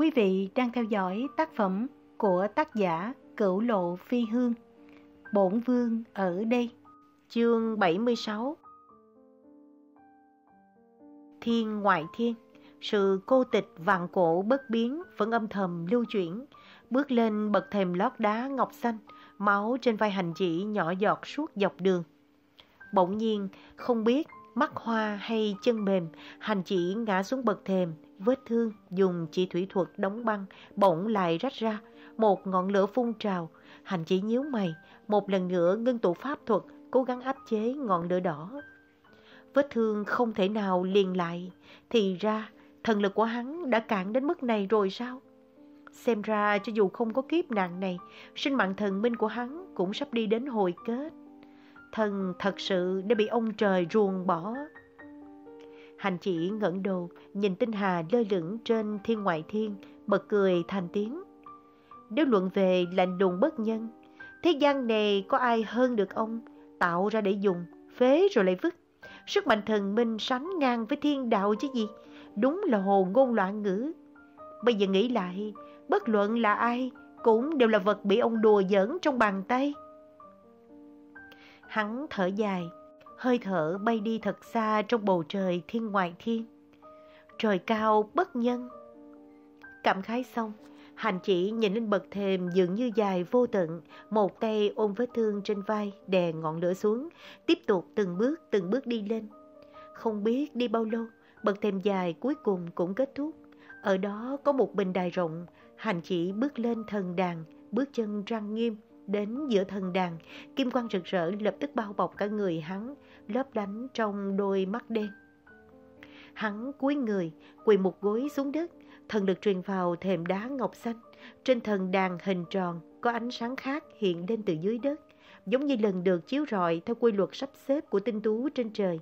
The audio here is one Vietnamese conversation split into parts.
Quý vị đang theo dõi tác phẩm của tác giả Cửu Lộ Phi Hương. Bổn Vương ở đây. Chương 76 Thiên ngoại thiên, sự cô tịch vạn cổ bất biến vẫn âm thầm lưu chuyển. Bước lên bậc thềm lót đá ngọc xanh, máu trên vai hành chỉ nhỏ giọt suốt dọc đường. Bỗng nhiên, không biết mắt hoa hay chân mềm, hành chỉ ngã xuống bậc thềm, vết thương dùng chỉ thủy thuật đóng băng, bỗng lại rách ra, một ngọn lửa phun trào. Hành chỉ nhíu mày, một lần nữa ngưng tụ pháp thuật, cố gắng áp chế ngọn lửa đỏ. Vết thương không thể nào liền lại, thì ra thần lực của hắn đã cạn đến mức này rồi sao? Xem ra cho dù không có kiếp nạn này, sinh mạng thần minh của hắn cũng sắp đi đến hồi kết. Thần thật sự đã bị ông trời ruồng bỏ. Hành chỉ ngẩng đầu, nhìn tinh hà lơ lửng trên thiên ngoại thiên, bật cười thành tiếng. Nếu luận về lạnh đùng bất nhân, thế gian này có ai hơn được ông, tạo ra để dùng, phế rồi lại vứt. Sức mạnh thần minh sánh ngang với thiên đạo chứ gì, đúng là hồ ngôn loạn ngữ. Bây giờ nghĩ lại, bất luận là ai, cũng đều là vật bị ông đùa giỡn trong bàn tay. Hắn thở dài, hơi thở bay đi thật xa trong bầu trời thiên ngoại thiên. Trời cao bất nhân. Cảm khái xong, hành chỉ nhìn lên bậc thềm dường như dài vô tận, một tay ôm vết thương trên vai đè ngọn lửa xuống, tiếp tục từng bước từng bước đi lên. Không biết đi bao lâu, bậc thềm dài cuối cùng cũng kết thúc. Ở đó có một bình đài rộng, hành chỉ bước lên thần đàn, bước chân trang nghiêm, đến giữa thần đàn, kim quang rực rỡ lập tức bao bọc cả người hắn, lấp lánh trong đôi mắt đen. Hắn cúi người, quỳ một gối xuống đất, thần lực truyền vào thềm đá ngọc xanh. Trên thần đàn hình tròn có ánh sáng khác hiện lên từ dưới đất, giống như lần được chiếu rọi theo quy luật sắp xếp của tinh tú trên trời.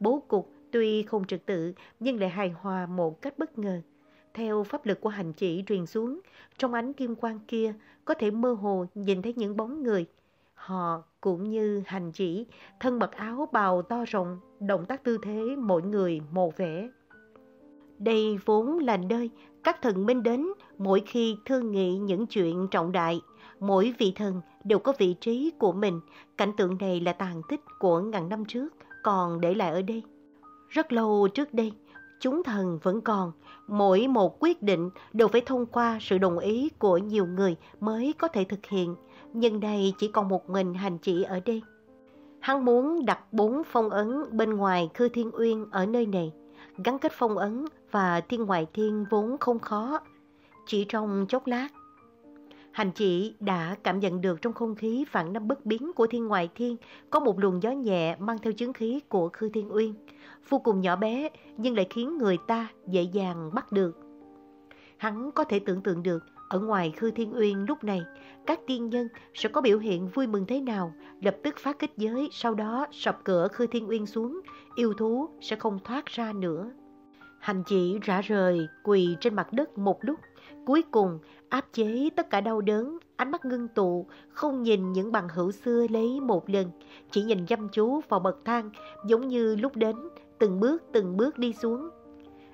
Bố cục tuy không trật tự nhưng lại hài hòa một cách bất ngờ. Theo pháp lực của hành chỉ truyền xuống, trong ánh kim quang kia có thể mơ hồ nhìn thấy những bóng người. Họ cũng như hành chỉ, thân mặc áo bào to rộng, động tác tư thế mỗi người một vẻ. Đây vốn là nơi các thần minh đến mỗi khi thương nghị những chuyện trọng đại. Mỗi vị thần đều có vị trí của mình. Cảnh tượng này là tàn tích của ngàn năm trước, còn để lại ở đây. Rất lâu trước đây, chúng thần vẫn còn. Mỗi một quyết định đều phải thông qua sự đồng ý của nhiều người mới có thể thực hiện. Nhưng đây chỉ còn một mình hành chỉ ở đây. Hắn muốn đặt bốn phong ấn bên ngoài Khư Thiên Uyên ở nơi này. Gắn kết phong ấn và thiên ngoại thiên vốn không khó. Chỉ trong chốc lát, Hành chị đã cảm nhận được trong không khí phản năm bất biến của thiên ngoại thiên có một luồng gió nhẹ mang theo chứng khí của Khư Thiên Uyên, vô cùng nhỏ bé nhưng lại khiến người ta dễ dàng bắt được. Hắn có thể tưởng tượng được ở ngoài Khư Thiên Uyên lúc này, các tiên nhân sẽ có biểu hiện vui mừng thế nào, lập tức phá kích giới, sau đó sập cửa Khư Thiên Uyên xuống, yêu thú sẽ không thoát ra nữa. Hành chỉ rã rời, quỳ trên mặt đất một lúc, cuối cùng áp chế tất cả đau đớn, ánh mắt ngưng tụ, không nhìn những bằng hữu xưa lấy một lần, chỉ nhìn chăm chú vào bậc thang, giống như lúc đến, từng bước từng bước đi xuống.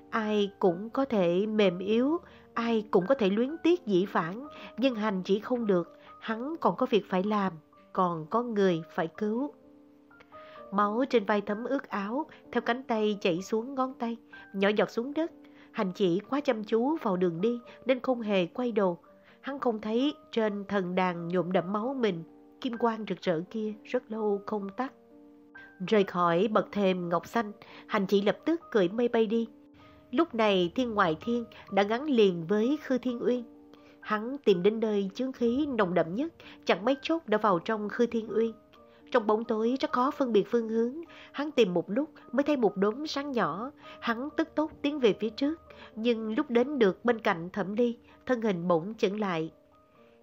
Ai cũng có thể mềm yếu, ai cũng có thể luyến tiếc dĩ phản, nhưng hành chỉ không được, hắn còn có việc phải làm, còn có người phải cứu. Máu trên vai thấm ướt áo, theo cánh tay chảy xuống ngón tay, nhỏ giọt xuống đất. Hành chỉ quá chăm chú vào đường đi nên không hề quay đầu. Hắn không thấy trên thần đàn nhuộm đẫm máu mình, kim quang rực rỡ kia rất lâu không tắt. Rời khỏi bậc thềm ngọc xanh, hành chỉ lập tức cưỡi mây bay đi. Lúc này thiên ngoại thiên đã gắn liền với khư thiên uyên. Hắn tìm đến nơi chướng khí nồng đậm nhất, chẳng mấy chốc đã vào trong khư thiên uyên. Trong bóng tối rất khó phân biệt phương hướng, hắn tìm một lúc mới thấy một đốm sáng nhỏ, hắn tức tốc tiến về phía trước, nhưng lúc đến được bên cạnh thẩm ly, thân hình bỗng chững lại.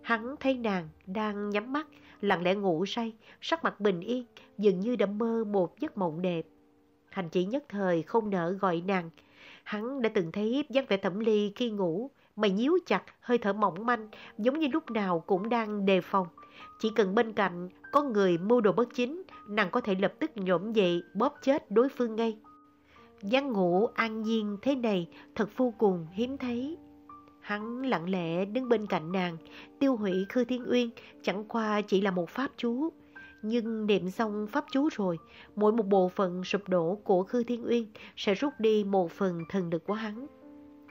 Hắn thấy nàng đang nhắm mắt, lặng lẽ ngủ say, sắc mặt bình yên, dường như đã mơ một giấc mộng đẹp. Hành chỉ nhất thời không nỡ gọi nàng. Hắn đã từng thấy dáng vẻ thẩm ly khi ngủ, mày nhíu chặt, hơi thở mỏng manh, giống như lúc nào cũng đang đề phòng. Chỉ cần bên cạnh có người mưu đồ bất chính, nàng có thể lập tức nhổm dậy bóp chết đối phương ngay. Giấc ngủ an nhiên thế này thật vô cùng hiếm thấy. Hắn lặng lẽ đứng bên cạnh nàng, tiêu hủy Khư Thiên Uyên chẳng qua chỉ là một pháp chú. Nhưng niệm xong pháp chú rồi, mỗi một bộ phận sụp đổ của Khư Thiên Uyên sẽ rút đi một phần thần lực của hắn.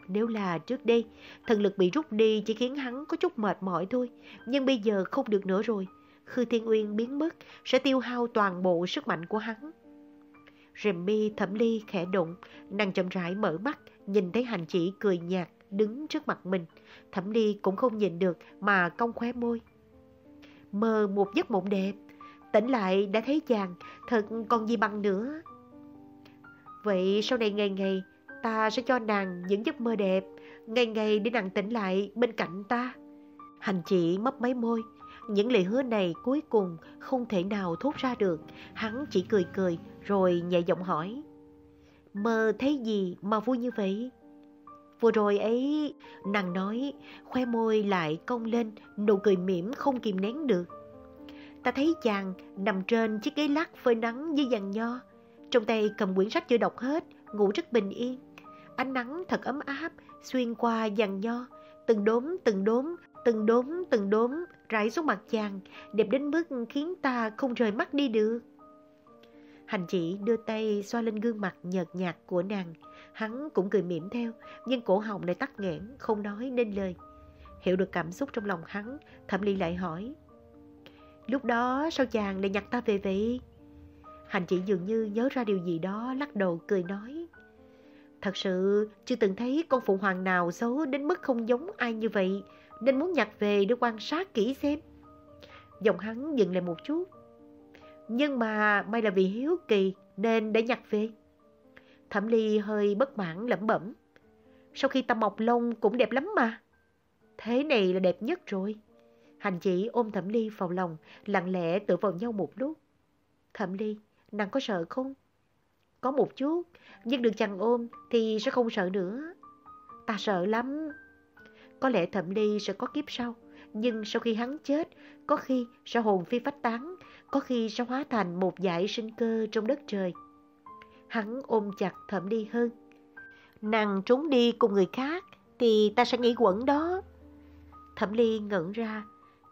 Nếu là trước đây, thần lực bị rút đi chỉ khiến hắn có chút mệt mỏi thôi, nhưng bây giờ không được nữa rồi. Khư Thiên Uyên biến mất sẽ tiêu hao toàn bộ sức mạnh của hắn. Rèm mi thẩm ly khẽ động, nàng chậm rãi mở mắt, nhìn thấy hành chỉ cười nhạt đứng trước mặt mình. Thẩm ly cũng không nhìn được mà cong khóe môi. Mơ một giấc mộng đẹp, tỉnh lại đã thấy chàng, thật còn gì bằng nữa. Vậy sau này ngày ngày ta sẽ cho nàng những giấc mơ đẹp, ngày ngày để nàng tỉnh lại bên cạnh ta. Hành chỉ mấp máy môi, những lời hứa này cuối cùng không thể nào thốt ra được, hắn chỉ cười cười rồi nhẹ giọng hỏi. Mơ thấy gì mà vui như vậy? Vừa rồi ấy, nàng nói, khoe môi lại cong lên, nụ cười mỉm không kìm nén được. Ta thấy chàng nằm trên chiếc ghế lắc phơi nắng dưới giàn nho, trong tay cầm quyển sách chưa đọc hết, ngủ rất bình yên. Ánh nắng thật ấm áp, xuyên qua dàn nho, từng đốm từng đốm, từng đốm từng đốm rải xuống mặt chàng, đẹp đến mức khiến ta không rời mắt đi được. Hành chỉ đưa tay xoa lên gương mặt nhợt nhạt của nàng. Hắn cũng cười mỉm theo, nhưng cổ họng lại tắc nghẽn, không nói nên lời. Hiểu được cảm xúc trong lòng hắn, Thẩm Ly lại hỏi. Lúc đó sao chàng lại nhặt ta về vậy? Hành chỉ dường như nhớ ra điều gì đó, lắc đầu cười nói. Thật sự chưa từng thấy con phụ hoàng nào xấu đến mức không giống ai như vậy, nên muốn nhặt về để quan sát kỹ xem. Giọng hắn dừng lại một chút. Nhưng mà may là vì hiếu kỳ nên đã nhặt về. Thẩm Ly hơi bất mãn lẩm bẩm. Sau khi ta mọc lông cũng đẹp lắm mà. Thế này là đẹp nhất rồi. Hành chỉ ôm Thẩm Ly vào lòng, lặng lẽ tựa vào nhau một lúc. Thẩm Ly, nàng có sợ không? Có một chút, nhưng được chàng ôm thì sẽ không sợ nữa. Ta sợ lắm. Có lẽ Thẩm Ly sẽ có kiếp sau, nhưng sau khi hắn chết, có khi sẽ hồn phi phách tán, có khi sẽ hóa thành một dải sinh cơ trong đất trời. Hắn ôm chặt Thẩm Ly hơn. Nàng trốn đi cùng người khác thì ta sẽ nghĩ quẩn đó. Thẩm Ly ngẩn ra,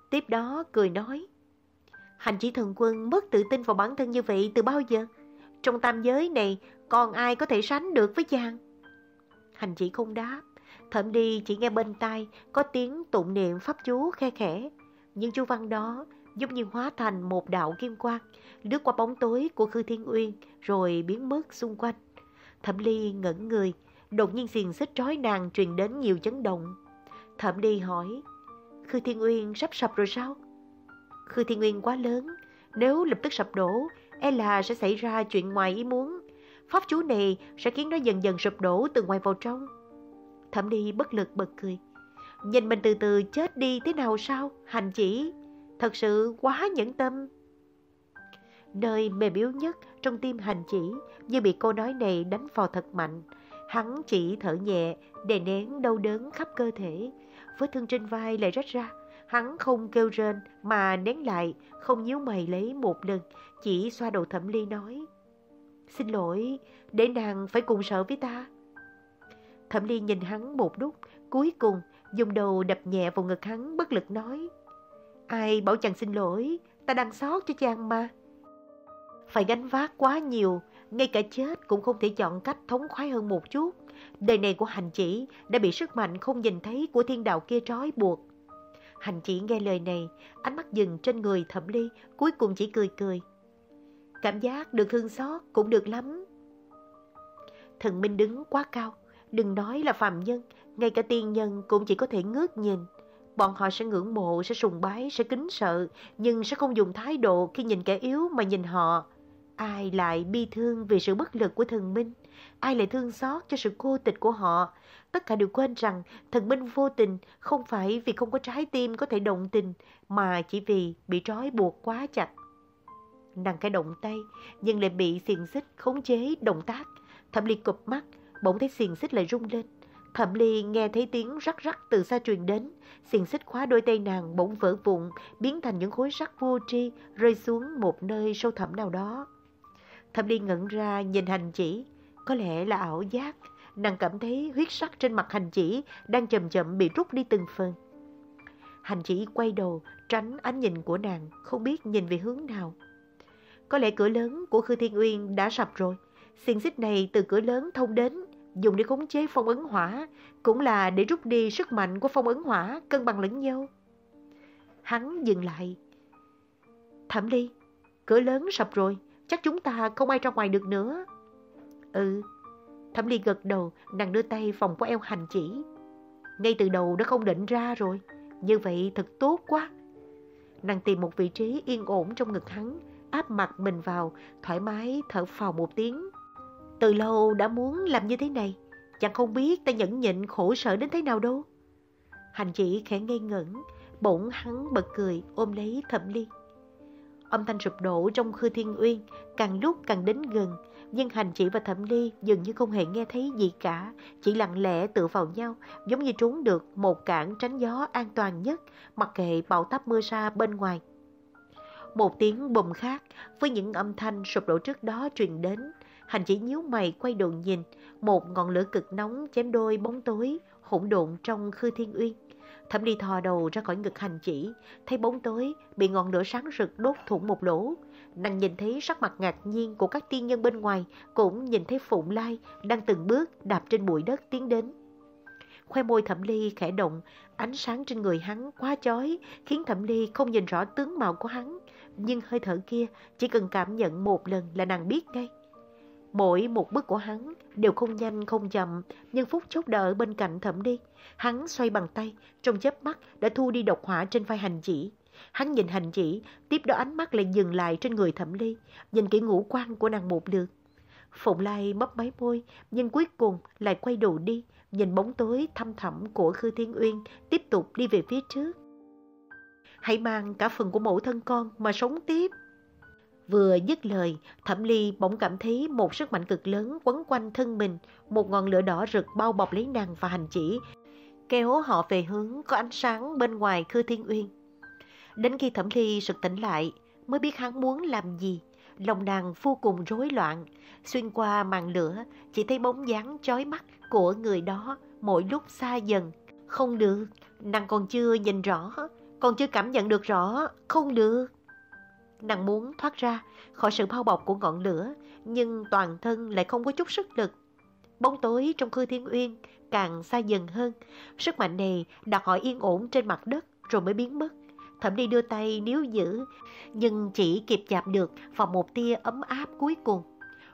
tiếp đó cười nói. Hành chỉ thần quân mất tự tin vào bản thân như vậy từ bao giờ? Trong tam giới này còn ai có thể sánh được với chàng? Hành chỉ không đáp. Thẩm đi chỉ nghe bên tai có tiếng tụng niệm pháp chú khe khẽ. Nhưng chú văn đó giống như hóa thành một đạo kim quang, lướt qua bóng tối của Khư Thiên Uyên rồi biến mất xung quanh. Thẩm Ly ngẩn người, đột nhiên xiềng xích trói nàng truyền đến nhiều chấn động. Thẩm Ly hỏi, Khư Thiên Uyên sắp sập rồi sao? Khư Thiên Uyên quá lớn, nếu lập tức sập đổ, e là sẽ xảy ra chuyện ngoài ý muốn. Pháp chú này sẽ khiến nó dần dần sụp đổ từ ngoài vào trong. Thẩm đi bất lực bật cười. Nhìn mình từ từ chết đi thế nào sao? Hành chỉ, thật sự quá nhẫn tâm. Nơi mềm yếu nhất trong tim hành chỉ như bị cô nói này đánh vào thật mạnh. Hắn chỉ thở nhẹ, đè nén đau đớn khắp cơ thể. Vết thương trên vai lại rách ra. Hắn không kêu rên mà nén lại, không nhíu mày lấy một lần, chỉ xoa đầu thẩm ly nói. Xin lỗi, để nàng phải cùng sợ với ta. Thẩm ly nhìn hắn một lúc, cuối cùng dùng đầu đập nhẹ vào ngực hắn bất lực nói. Ai bảo chàng xin lỗi, ta đang xót cho chàng mà. Phải gánh vác quá nhiều, ngay cả chết cũng không thể chọn cách thống khoái hơn một chút. Đời này của hành chỉ đã bị sức mạnh không nhìn thấy của thiên đạo kia trói buộc. Hành chỉ nghe lời này, ánh mắt dừng trên người thẩm ly, cuối cùng chỉ cười cười. Cảm giác được thương xót cũng được lắm. Thần Minh đứng quá cao, đừng nói là phàm nhân, ngay cả tiên nhân cũng chỉ có thể ngước nhìn. Bọn họ sẽ ngưỡng mộ, sẽ sùng bái, sẽ kính sợ, nhưng sẽ không dùng thái độ khi nhìn kẻ yếu mà nhìn họ. Ai lại bi thương vì sự bất lực của thần minh? Ai lại thương xót cho sự cô tịch của họ? Tất cả đều quên rằng thần minh vô tình không phải vì không có trái tim có thể động tình, mà chỉ vì bị trói buộc quá chặt. Nàng cái động tay, nhưng lại bị xiềng xích khống chế động tác. Thẩm Ly cụp mắt, bỗng thấy xiềng xích lại rung lên. Thẩm Ly nghe thấy tiếng rắc rắc từ xa truyền đến, xiềng xích khóa đôi tay nàng bỗng vỡ vụn, biến thành những khối sắt vô tri rơi xuống một nơi sâu thẳm nào đó. Thẩm Ly ngẩn ra nhìn hành chỉ, có lẽ là ảo giác. nàng cảm thấy huyết sắc trên mặt hành chỉ đang chậm chậm bị rút đi từng phần. Hành chỉ quay đầu, tránh ánh nhìn của nàng, không biết nhìn về hướng nào. Có lẽ cửa lớn của Khư Thiên Uyên đã sập rồi. Xiên xích này từ cửa lớn thông đến, dùng để khống chế phong ấn hỏa, cũng là để rút đi sức mạnh của phong ấn hỏa, cân bằng lẫn nhau. Hắn dừng lại. Thẩm Ly, cửa lớn sập rồi, chắc chúng ta không ai ra ngoài được nữa. Ừ, Thẩm Ly gật đầu, nàng đưa tay phòng của eo hành chỉ. Ngay từ đầu đã không định ra rồi, như vậy thật tốt quá. Nàng tìm một vị trí yên ổn trong ngực hắn, áp mặt mình vào, thoải mái thở phào một tiếng. Từ lâu đã muốn làm như thế này, chẳng không biết ta nhẫn nhịn khổ sở đến thế nào đâu. Hành chỉ khẽ ngây ngẩn, bỗng hắn bật cười ôm lấy thẩm ly. Âm thanh sụp đổ trong khư thiên uyên, càng lúc càng đến gần, nhưng hành chỉ và thẩm ly dường như không hề nghe thấy gì cả, chỉ lặng lẽ tựa vào nhau, giống như trốn được một cảng tránh gió an toàn nhất, mặc kệ bão táp mưa xa bên ngoài. Một tiếng bùm khác với những âm thanh sụp đổ trước đó truyền đến. Hành chỉ nhíu mày quay đầu nhìn, một ngọn lửa cực nóng chém đôi bóng tối, hỗn độn trong khư thiên uyên. Thẩm đi thò đầu ra khỏi ngực hành chỉ, thấy bóng tối bị ngọn lửa sáng rực đốt thủng một lỗ. Nàng nhìn thấy sắc mặt ngạc nhiên của các tiên nhân bên ngoài, cũng nhìn thấy Phụng Lai đang từng bước đạp trên bụi đất tiến đến. Khoe môi Thẩm Ly khẽ động, ánh sáng trên người hắn quá chói, khiến Thẩm Ly không nhìn rõ tướng mạo của hắn. Nhưng hơi thở kia chỉ cần cảm nhận một lần là nàng biết ngay. Mỗi một bước của hắn đều không nhanh không chậm, nhưng phút chốc đợi bên cạnh Thẩm Ly. Hắn xoay bằng tay, trong chớp mắt đã thu đi độc hỏa trên vai hành chỉ. Hắn nhìn hành chỉ, tiếp đó ánh mắt lại dừng lại trên người Thẩm Ly, nhìn kỹ ngũ quan của nàng một lượt. Phụng Lai mấp máy môi, nhưng cuối cùng lại quay đầu đi, nhìn bóng tối thăm thẳm của Khư Thiên Uyên tiếp tục đi về phía trước. Hãy mang cả phần của mẫu thân con mà sống tiếp. Vừa dứt lời, Thẩm Ly bỗng cảm thấy một sức mạnh cực lớn quấn quanh thân mình, một ngọn lửa đỏ rực bao bọc lấy nàng và hành chỉ, kéo họ về hướng có ánh sáng bên ngoài Khư Thiên Uyên. Đến khi Thẩm Ly sực tỉnh lại, mới biết hắn muốn làm gì. Lòng nàng vô cùng rối loạn, xuyên qua màn lửa, chỉ thấy bóng dáng chói mắt của người đó mỗi lúc xa dần. Không được, nàng còn chưa nhìn rõ, còn chưa cảm nhận được rõ, không được. Nàng muốn thoát ra khỏi sự bao bọc của ngọn lửa, nhưng toàn thân lại không có chút sức lực. Bóng tối trong khư thiên uyên càng xa dần hơn, sức mạnh này đặt họ yên ổn trên mặt đất rồi mới biến mất. Thẩm đi đưa tay níu giữ, nhưng chỉ kịp chạm được vào một tia ấm áp cuối cùng.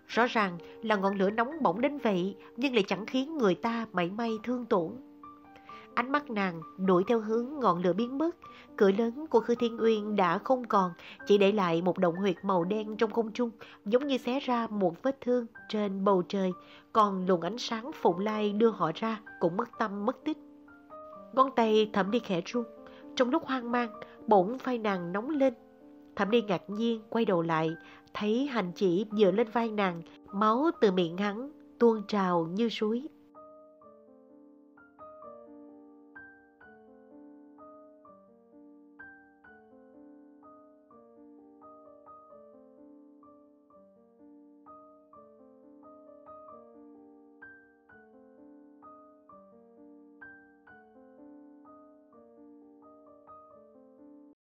Rõ ràng là ngọn lửa nóng bỏng đến vậy, nhưng lại chẳng khiến người ta mảy may thương tổn. Ánh mắt nàng đuổi theo hướng ngọn lửa biến mất, cửa lớn của Khư Thiên Uyên đã không còn, chỉ để lại một động huyệt màu đen trong không trung, giống như xé ra một vết thương trên bầu trời, còn luồng ánh sáng phụng lai đưa họ ra cũng mất tâm mất tích. Ngón tay thẩm đi khẽ run, trong lúc hoang mang, bỗng vai nàng nóng lên. Thẩm đi ngạc nhiên quay đầu lại, thấy hành chỉ dựa lên vai nàng, máu từ miệng hắn tuôn trào như suối